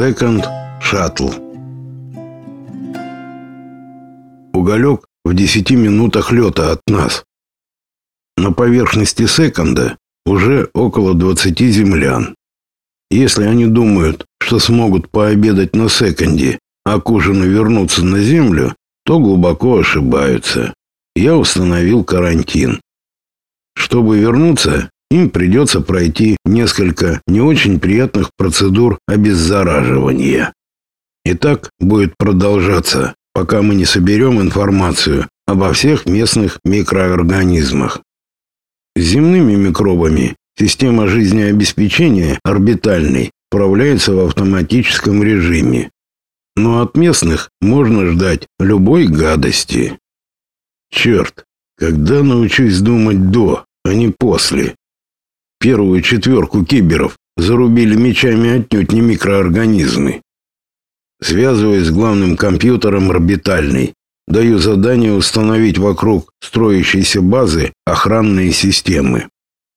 Секонд Шаттл. Уголек в десяти минутах лета от нас. На поверхности Секонда уже около двадцати землян. Если они думают, что смогут пообедать на Секонде, а к ужину вернуться на Землю, то глубоко ошибаются. Я установил карантин. Чтобы вернуться, им придется пройти несколько не очень приятных процедур обеззараживания. И так будет продолжаться, пока мы не соберем информацию обо всех местных микроорганизмах. С земными микробами система жизнеобеспечения орбитальной управляется в автоматическом режиме. Но от местных можно ждать любой гадости. Черт, когда научусь думать до, а не после? Первую четверку киберов зарубили мечами отнюдь не микроорганизмы. Связываясь с главным компьютером орбитальной, даю задание установить вокруг строящейся базы охранные системы.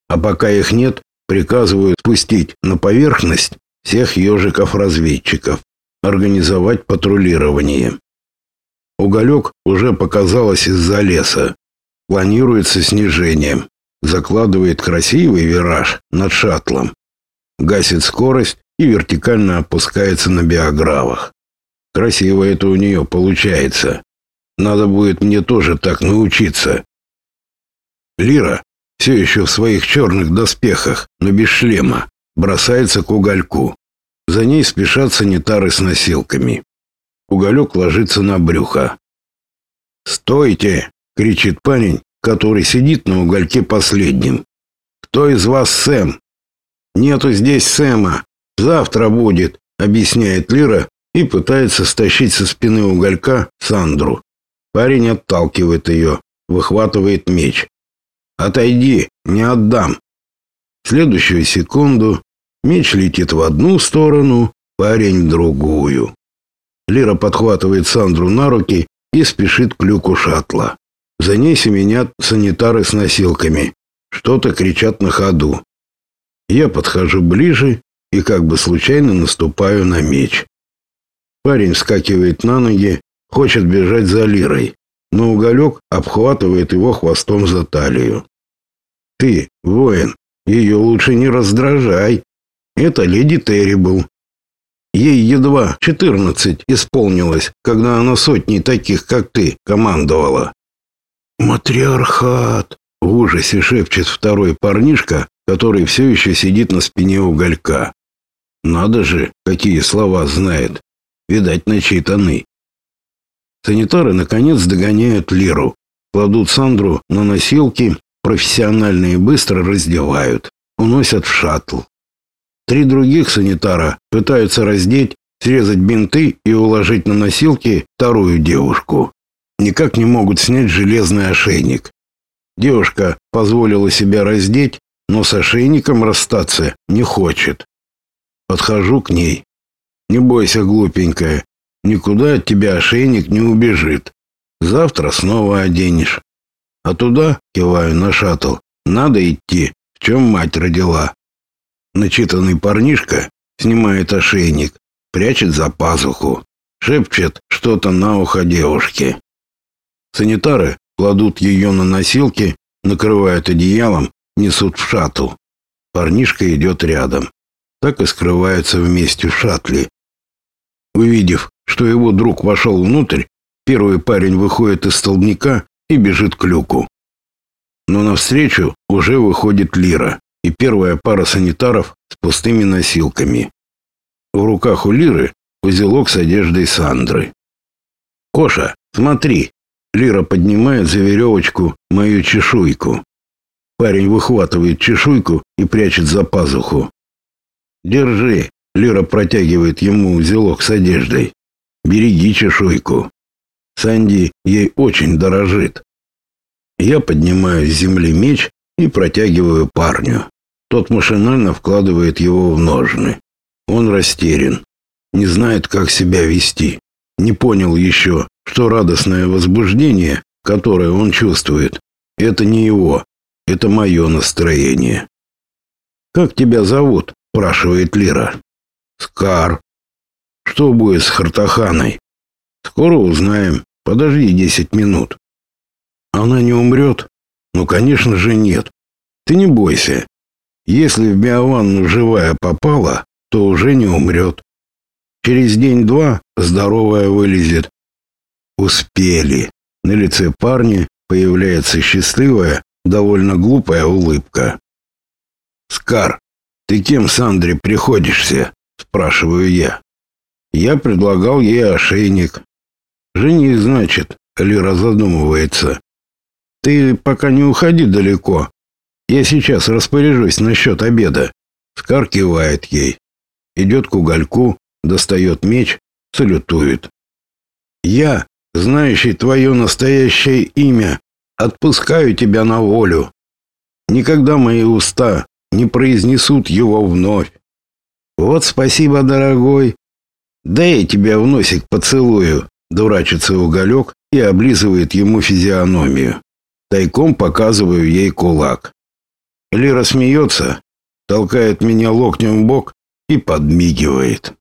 А пока их нет, приказываю спустить на поверхность всех ежиков-разведчиков, организовать патрулирование. Уголек уже показалось из-за леса. Планируется снижение закладывает красивый вираж над шаттлом, гасит скорость и вертикально опускается на биогравах. Красиво это у нее получается. Надо будет мне тоже так научиться. Лира, все еще в своих черных доспехах, но без шлема, бросается к угольку. За ней спешат санитары с носилками. Уголек ложится на брюхо. «Стойте!» — кричит парень который сидит на угольке последним. «Кто из вас Сэм?» «Нету здесь Сэма. Завтра будет», — объясняет Лира и пытается стащить со спины уголька Сандру. Парень отталкивает ее, выхватывает меч. «Отойди, не отдам». В следующую секунду меч летит в одну сторону, парень в другую. Лира подхватывает Сандру на руки и спешит к люку шаттла. За ней семенят санитары с носилками. Что-то кричат на ходу. Я подхожу ближе и как бы случайно наступаю на меч. Парень вскакивает на ноги, хочет бежать за Лирой, но уголек обхватывает его хвостом за талию. «Ты, воин, ее лучше не раздражай. Это леди Террибл. Ей едва четырнадцать исполнилось, когда она сотней таких, как ты, командовала. «Матриархат!» — в ужасе шепчет второй парнишка, который все еще сидит на спине уголька. Надо же, какие слова знает. Видать, начитанный. Санитары, наконец, догоняют Лиру, кладут Сандру на носилки, профессионально и быстро раздевают, уносят в шаттл. Три других санитара пытаются раздеть, срезать бинты и уложить на носилки вторую девушку никак не могут снять железный ошейник. Девушка позволила себя раздеть, но с ошейником расстаться не хочет. Подхожу к ней. Не бойся, глупенькая, никуда от тебя ошейник не убежит. Завтра снова оденешь. А туда, киваю на шаттл, надо идти, в чем мать родила. Начитанный парнишка снимает ошейник, прячет за пазуху, шепчет что-то на ухо девушке. Санитары кладут ее на носилки, накрывают одеялом, несут в шаттл. Парнишка идет рядом. Так и скрываются вместе в шаттле. Увидев, что его друг вошел внутрь, первый парень выходит из столбняка и бежит к люку. Но навстречу уже выходит Лира и первая пара санитаров с пустыми носилками. В руках у Лиры узелок с одеждой Сандры. «Коша, смотри!» Лира поднимает за веревочку мою чешуйку. Парень выхватывает чешуйку и прячет за пазуху. «Держи!» Лира протягивает ему узелок с одеждой. «Береги чешуйку!» Санди ей очень дорожит. Я поднимаю с земли меч и протягиваю парню. Тот машинально вкладывает его в ножны. Он растерян, не знает, как себя вести. Не понял еще, что радостное возбуждение, которое он чувствует, это не его, это мое настроение. «Как тебя зовут?» – спрашивает Лира. «Скар». Что будет с Хартаханой? Скоро узнаем. Подожди десять минут. Она не умрет? Ну, конечно же, нет. Ты не бойся. Если в биованну живая попала, то уже не умрет. Через день-два здоровая вылезет. Успели. На лице парня появляется счастливая, довольно глупая улыбка. «Скар, ты кем Сандре приходишься?» – спрашиваю я. Я предлагал ей ошейник. «Жених, значит», – Лира задумывается. «Ты пока не уходи далеко. Я сейчас распоряжусь насчет обеда». Скар кивает ей. Идет к угольку, достает меч, салютует. «Я, знающий твое настоящее имя, отпускаю тебя на волю. Никогда мои уста не произнесут его вновь. Вот спасибо, дорогой. Да я тебя в носик поцелую, дурачится уголек и облизывает ему физиономию. Тайком показываю ей кулак. Лира смеется, толкает меня локтем в бок и подмигивает.